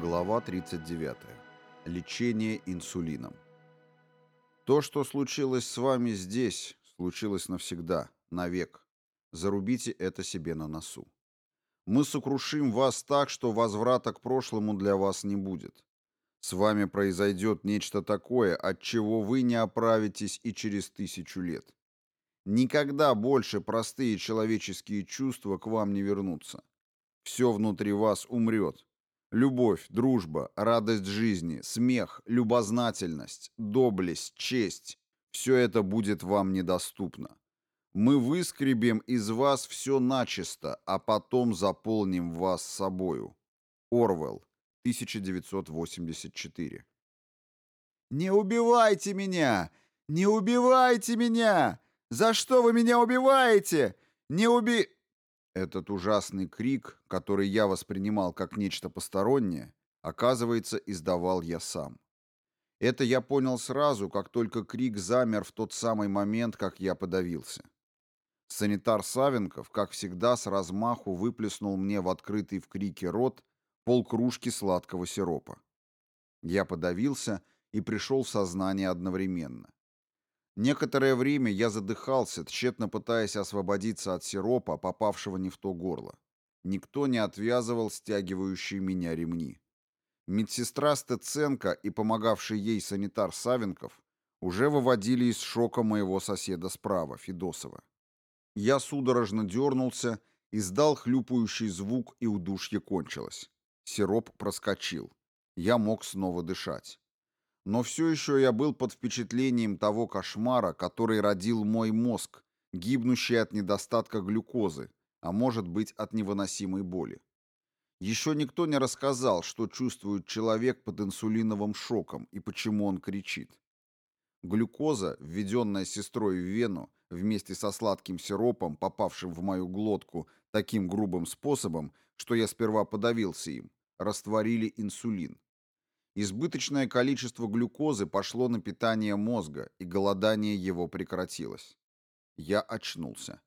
Глава 39. Лечение инсулином. То, что случилось с вами здесь, случилось навсегда, навек. Зарубите это себе на носу. Мы сокрушим вас так, что возврата к прошлому для вас не будет. С вами произойдет нечто такое, от чего вы не оправитесь и через тысячу лет. Никогда больше простые человеческие чувства к вам не вернутся. Все внутри вас умрет, Любовь, дружба, радость жизни, смех, любознательность, доблесть, честь – все это будет вам недоступно. Мы выскребем из вас все начисто, а потом заполним вас собою. Орвелл, 1984. «Не убивайте меня! Не убивайте меня! За что вы меня убиваете? Не уби...» Этот ужасный крик, который я воспринимал как нечто постороннее, оказывается, издавал я сам. Это я понял сразу, как только крик замер в тот самый момент, как я подавился. Санитар Савенков, как всегда, с размаху выплеснул мне в открытый в крике рот полкружки сладкого сиропа. Я подавился и пришел в сознание одновременно. Некоторое время я задыхался, тщетно пытаясь освободиться от сиропа, попавшего не в то горло. Никто не отвязывал стягивающие меня ремни. Медсестра Стеценко и помогавший ей санитар Савенков уже выводили из шока моего соседа справа, Федосова. Я судорожно дернулся, издал хлюпающий звук, и удушье кончилось. Сироп проскочил. Я мог снова дышать. Но все еще я был под впечатлением того кошмара, который родил мой мозг, гибнущий от недостатка глюкозы, а может быть от невыносимой боли. Еще никто не рассказал, что чувствует человек под инсулиновым шоком и почему он кричит. Глюкоза, введенная сестрой в вену, вместе со сладким сиропом, попавшим в мою глотку таким грубым способом, что я сперва подавился им, растворили инсулин. Избыточное количество глюкозы пошло на питание мозга, и голодание его прекратилось. Я очнулся.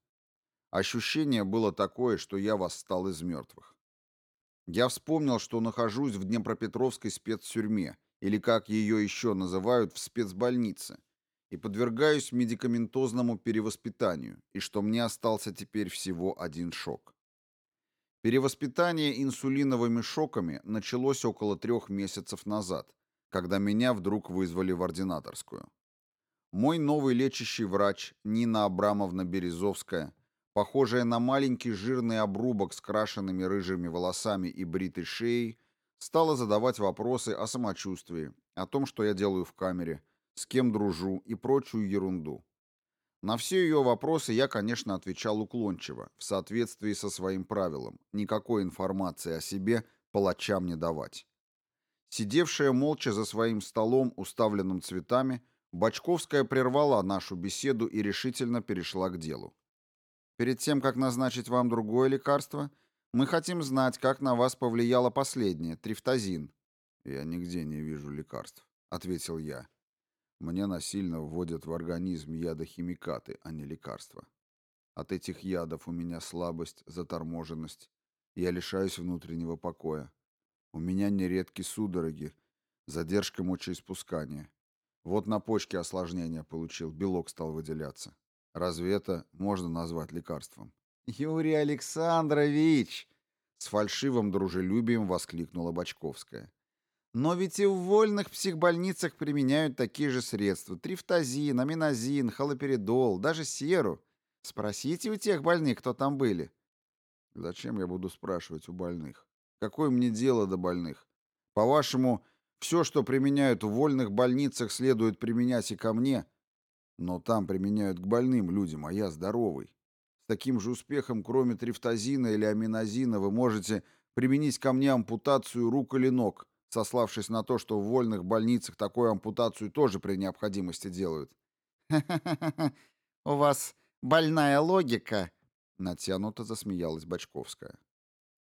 Ощущение было такое, что я восстал из мертвых. Я вспомнил, что нахожусь в Днепропетровской спецтюрьме, или как ее еще называют, в спецбольнице, и подвергаюсь медикаментозному перевоспитанию, и что мне остался теперь всего один шок. Перевоспитание инсулиновыми шоками началось около трех месяцев назад, когда меня вдруг вызвали в ординаторскую. Мой новый лечащий врач Нина Абрамовна Березовская, похожая на маленький жирный обрубок с крашенными рыжими волосами и бритой шеей, стала задавать вопросы о самочувствии, о том, что я делаю в камере, с кем дружу и прочую ерунду. На все ее вопросы я, конечно, отвечал уклончиво, в соответствии со своим правилом, никакой информации о себе палачам не давать. Сидевшая молча за своим столом, уставленным цветами, Бочковская прервала нашу беседу и решительно перешла к делу. «Перед тем, как назначить вам другое лекарство, мы хотим знать, как на вас повлияло последнее, трифтазин». «Я нигде не вижу лекарств», — ответил я. Мне насильно вводят в организм ядохимикаты, а не лекарства. От этих ядов у меня слабость, заторможенность. Я лишаюсь внутреннего покоя. У меня нередки судороги, задержка мочеиспускания. Вот на почке осложнения получил, белок стал выделяться. Разве это можно назвать лекарством? «Юрий Александрович!» С фальшивым дружелюбием воскликнула Бочковская. Но ведь и в вольных психбольницах применяют такие же средства. Трифтазин, аминозин, халоперидол, даже серу. Спросите у тех больных, кто там были. Зачем я буду спрашивать у больных? Какое мне дело до больных? По-вашему, все, что применяют в вольных больницах, следует применять и ко мне? Но там применяют к больным людям, а я здоровый. С таким же успехом, кроме трифтазина или аминозина, вы можете применить ко мне ампутацию рук или ног, сославшись на то, что в вольных больницах такую ампутацию тоже при необходимости делают. «Ха-ха-ха! У вас больная логика!» Натянуто засмеялась Бочковская.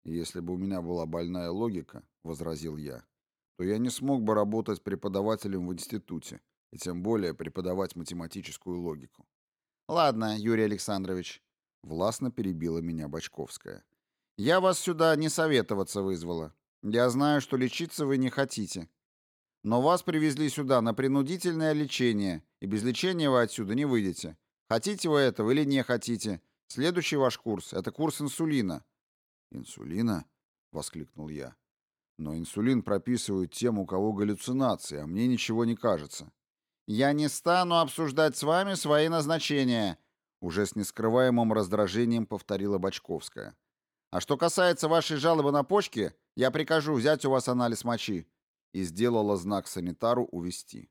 «Если бы у меня была больная логика, — возразил я, — то я не смог бы работать преподавателем в институте, и тем более преподавать математическую логику». «Ладно, Юрий Александрович», — властно перебила меня Бочковская. «Я вас сюда не советоваться вызвала. Я знаю, что лечиться вы не хотите. Но вас привезли сюда на принудительное лечение, и без лечения вы отсюда не выйдете. Хотите вы этого или не хотите? Следующий ваш курс — это курс инсулина». «Инсулина?» — воскликнул я. «Но инсулин прописывают тем, у кого галлюцинации, а мне ничего не кажется». «Я не стану обсуждать с вами свои назначения», — уже с нескрываемым раздражением повторила Бочковская. «А что касается вашей жалобы на почки, я прикажу взять у вас анализ мочи». И сделала знак санитару увести.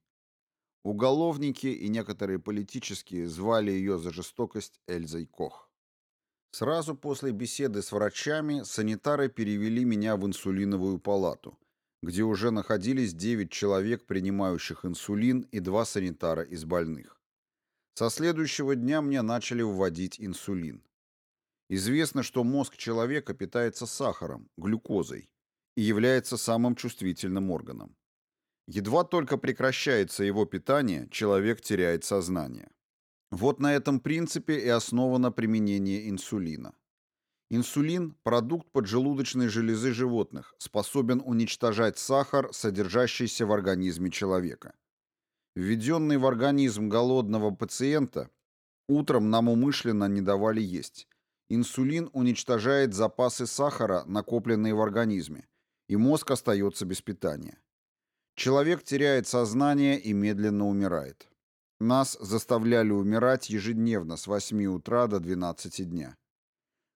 Уголовники и некоторые политические звали ее за жестокость Эльзой Кох. Сразу после беседы с врачами санитары перевели меня в инсулиновую палату, где уже находились 9 человек, принимающих инсулин, и два санитара из больных. Со следующего дня мне начали вводить инсулин. Известно, что мозг человека питается сахаром, глюкозой, и является самым чувствительным органом. Едва только прекращается его питание, человек теряет сознание. Вот на этом принципе и основано применение инсулина. Инсулин – продукт поджелудочной железы животных, способен уничтожать сахар, содержащийся в организме человека. Введенный в организм голодного пациента, утром нам умышленно не давали есть. Инсулин уничтожает запасы сахара, накопленные в организме, и мозг остается без питания. Человек теряет сознание и медленно умирает. Нас заставляли умирать ежедневно с 8 утра до 12 дня.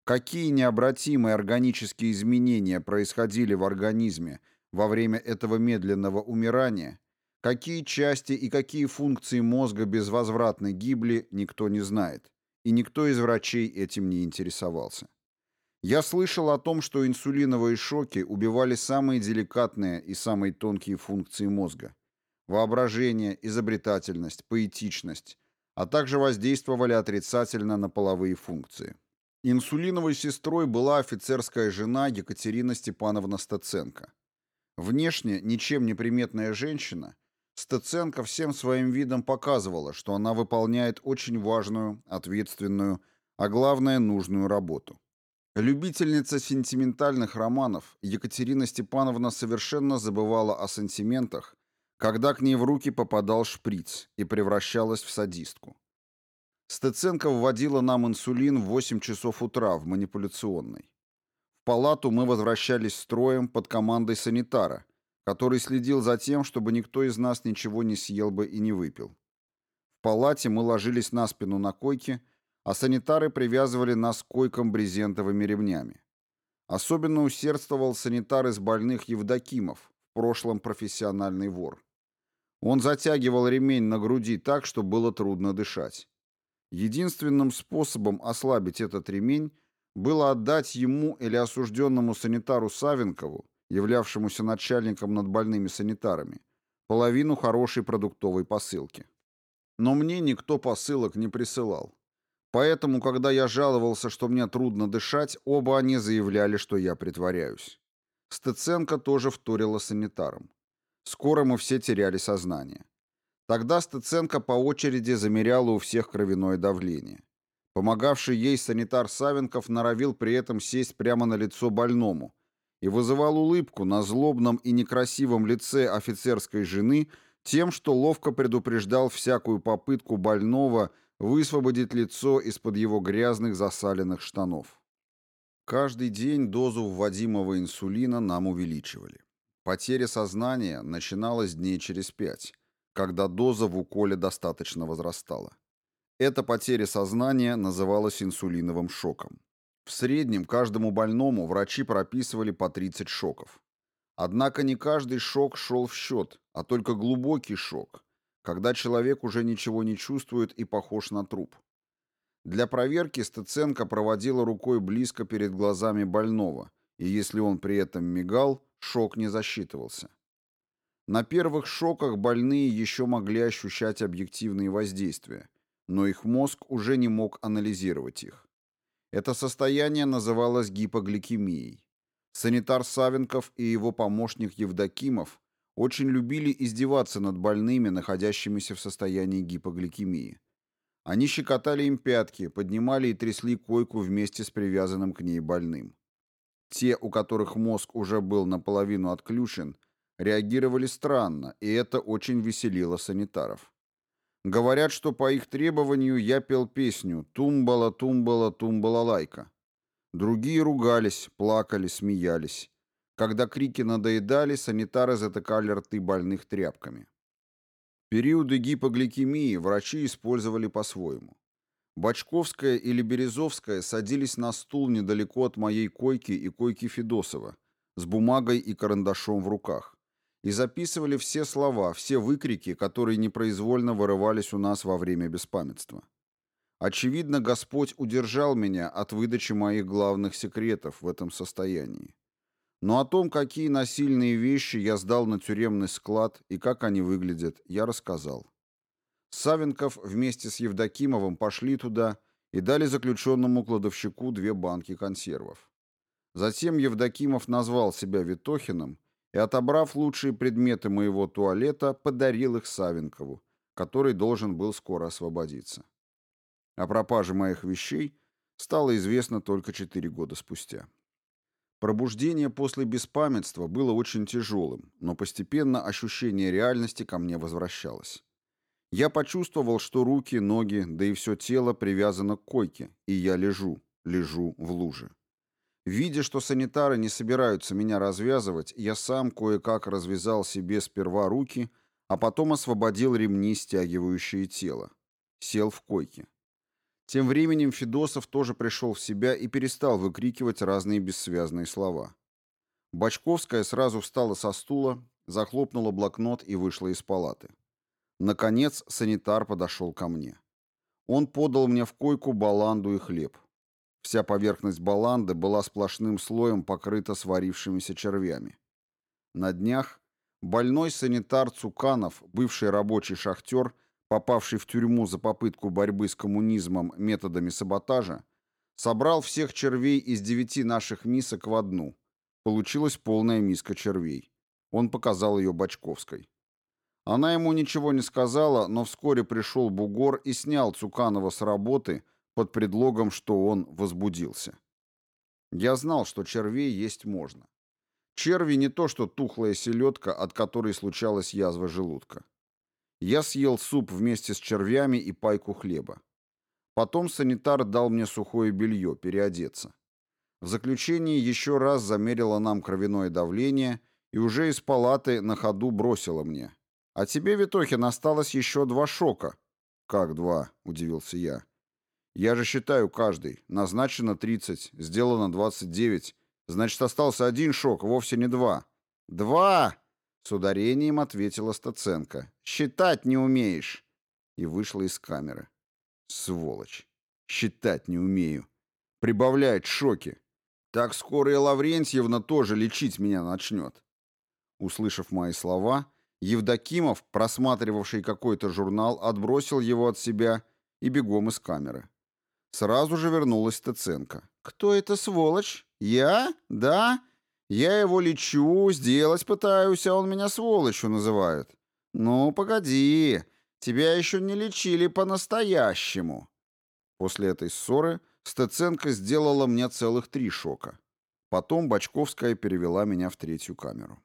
Какие необратимые органические изменения происходили в организме во время этого медленного умирания, какие части и какие функции мозга безвозвратно гибли, никто не знает, и никто из врачей этим не интересовался. Я слышал о том, что инсулиновые шоки убивали самые деликатные и самые тонкие функции мозга. Воображение, изобретательность, поэтичность, а также воздействовали отрицательно на половые функции. Инсулиновой сестрой была офицерская жена Екатерина Степановна Стеценко. Внешне ничем не приметная женщина, Стеценко всем своим видом показывала, что она выполняет очень важную, ответственную, а главное нужную работу. Любительница сентиментальных романов, Екатерина Степановна совершенно забывала о сантиментах, когда к ней в руки попадал шприц и превращалась в садистку. Стеценко вводила нам инсулин в 8 часов утра в манипуляционной. В палату мы возвращались строем под командой санитара, который следил за тем, чтобы никто из нас ничего не съел бы и не выпил. В палате мы ложились на спину на койке а санитары привязывали нас к койкам брезентовыми ремнями. Особенно усердствовал санитар из больных Евдокимов, в прошлом профессиональный вор. Он затягивал ремень на груди так, что было трудно дышать. Единственным способом ослабить этот ремень было отдать ему или осужденному санитару Савенкову, являвшемуся начальником над больными санитарами, половину хорошей продуктовой посылки. Но мне никто посылок не присылал. Поэтому, когда я жаловался, что мне трудно дышать, оба они заявляли, что я притворяюсь. Стеценко тоже вторила санитарам. Скоро мы все теряли сознание. Тогда Стеценко по очереди замеряла у всех кровяное давление. Помогавший ей санитар Савенков норовил при этом сесть прямо на лицо больному и вызывал улыбку на злобном и некрасивом лице офицерской жены тем, что ловко предупреждал всякую попытку больного высвободить лицо из-под его грязных засаленных штанов. Каждый день дозу вводимого инсулина нам увеличивали. Потеря сознания начиналась дней через пять, когда доза в уколе достаточно возрастала. Эта потеря сознания называлась инсулиновым шоком. В среднем каждому больному врачи прописывали по 30 шоков. Однако не каждый шок шел в счет, а только глубокий шок, когда человек уже ничего не чувствует и похож на труп. Для проверки Стеценко проводила рукой близко перед глазами больного, и если он при этом мигал, шок не засчитывался. На первых шоках больные еще могли ощущать объективные воздействия, но их мозг уже не мог анализировать их. Это состояние называлось гипогликемией. Санитар Савенков и его помощник Евдокимов очень любили издеваться над больными, находящимися в состоянии гипогликемии. Они щекотали им пятки, поднимали и трясли койку вместе с привязанным к ней больным. Те, у которых мозг уже был наполовину отключен, реагировали странно, и это очень веселило санитаров. Говорят, что по их требованию я пел песню «Тумбала, тумбала, тумбала лайка». Другие ругались, плакали, смеялись. Когда крики надоедали, санитары затыкали рты больных тряпками. Периоды гипогликемии врачи использовали по-своему. Бочковская или Березовская садились на стул недалеко от моей койки и койки Федосова с бумагой и карандашом в руках и записывали все слова, все выкрики, которые непроизвольно вырывались у нас во время беспамятства. Очевидно, Господь удержал меня от выдачи моих главных секретов в этом состоянии. Но о том, какие насильные вещи я сдал на тюремный склад и как они выглядят, я рассказал. Савенков вместе с Евдокимовым пошли туда и дали заключенному кладовщику две банки консервов. Затем Евдокимов назвал себя Витохиным и, отобрав лучшие предметы моего туалета, подарил их Савенкову, который должен был скоро освободиться. О пропаже моих вещей стало известно только четыре года спустя. Пробуждение после беспамятства было очень тяжелым, но постепенно ощущение реальности ко мне возвращалось. Я почувствовал, что руки, ноги, да и все тело привязано к койке, и я лежу, лежу в луже. Видя, что санитары не собираются меня развязывать, я сам кое-как развязал себе сперва руки, а потом освободил ремни, стягивающие тело. Сел в койке. Тем временем Федосов тоже пришел в себя и перестал выкрикивать разные бессвязные слова. Бочковская сразу встала со стула, захлопнула блокнот и вышла из палаты. Наконец санитар подошел ко мне. Он подал мне в койку баланду и хлеб. Вся поверхность баланды была сплошным слоем покрыта сварившимися червями. На днях больной санитар Цуканов, бывший рабочий шахтер, попавший в тюрьму за попытку борьбы с коммунизмом методами саботажа, собрал всех червей из девяти наших мисок в одну. Получилась полная миска червей. Он показал ее Бочковской. Она ему ничего не сказала, но вскоре пришел бугор и снял Цуканова с работы, под предлогом, что он возбудился. Я знал, что червей есть можно. Черви не то, что тухлая селедка, от которой случалась язва желудка. Я съел суп вместе с червями и пайку хлеба. Потом санитар дал мне сухое белье, переодеться. В заключении еще раз замерила нам кровяное давление и уже из палаты на ходу бросила мне. «А тебе, Витохин, осталось еще два шока». «Как два?» – удивился я. Я же считаю каждый. Назначено 30, сделано 29. Значит, остался один шок, вовсе не два. Два! С ударением ответила Стаценко. Считать не умеешь. И вышла из камеры. Сволочь. Считать не умею. Прибавляет шоки. Так скоро и Лаврентьевна тоже лечить меня начнет. Услышав мои слова, Евдокимов, просматривавший какой-то журнал, отбросил его от себя и бегом из камеры. Сразу же вернулась Тыценко. «Кто это сволочь? Я? Да? Я его лечу, сделать пытаюсь, а он меня сволочью называет. Ну, погоди, тебя еще не лечили по-настоящему». После этой ссоры Стеценко сделала мне целых три шока. Потом Бочковская перевела меня в третью камеру.